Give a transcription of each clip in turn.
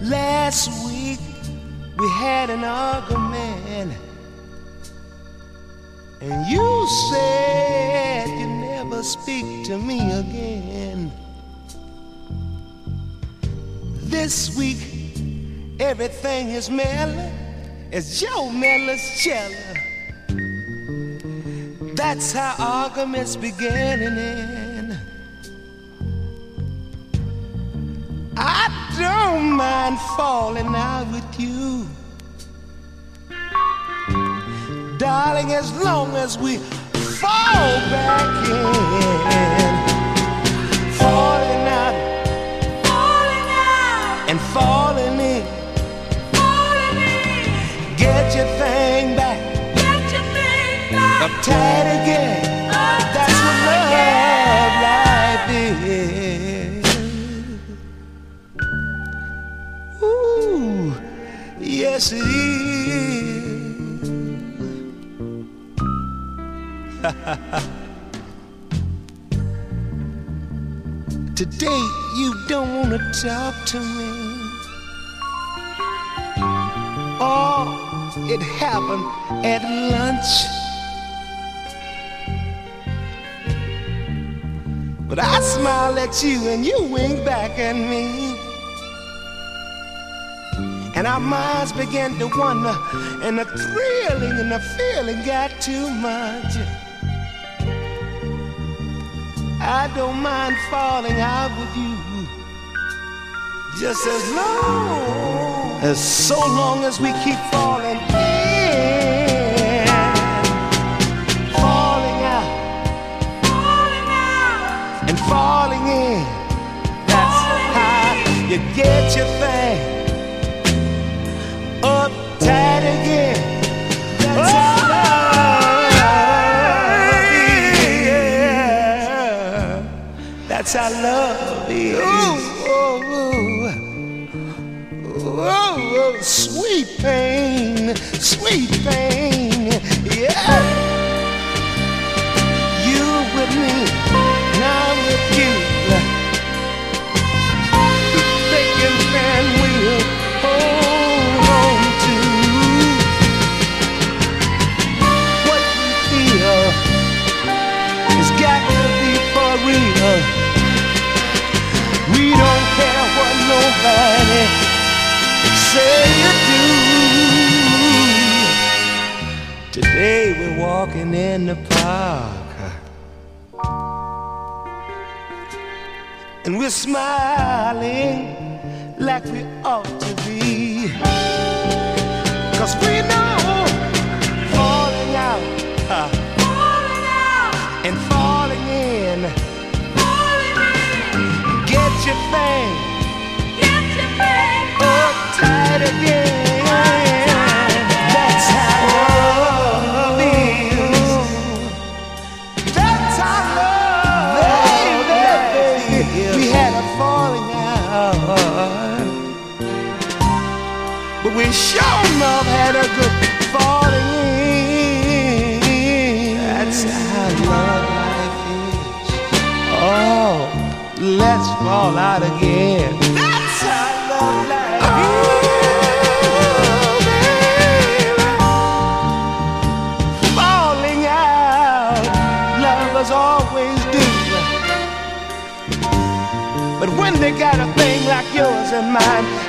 Last week we had an argument, and you said you'd never speak to me again. This week, everything is mellow as Joe Miller's cello. That's how arguments begin and end. I don't mind falling out with you, darling, as long as we fall back in. Thing back, get your thing back. uptight again. That's what love life is. Ooh, yes it is. Today you don't wanna talk to me. It happened at lunch. But I smile at you and you wink back at me. And our minds began to wonder, and the thrilling and the feeling got too much. I don't mind falling out with you. Just as long as so long as we keep falling in. Falling out Falling out, and falling in. That's how you get your thing up tight again. That's how oh. love is. That's how love is. Ooh, ooh, ooh, sweet pain, sweet pain, And we're smiling like we ought to be. Cause we know falling out uh, falling out, and falling in. falling in, Get your thing But we sure enough had a good falling. That's how love life is. Oh, let's fall out again. That's how love life oh. is. always do. But when they got a thing like yours and mine,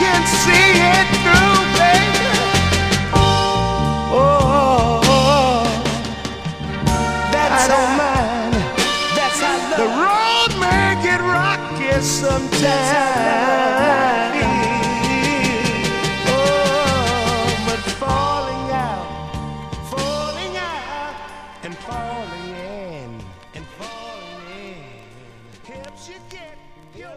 can see it through, baby. Oh, that's That's how the road get rocky sometimes. Oh, but falling out, falling out, and falling in, and falling in you get, you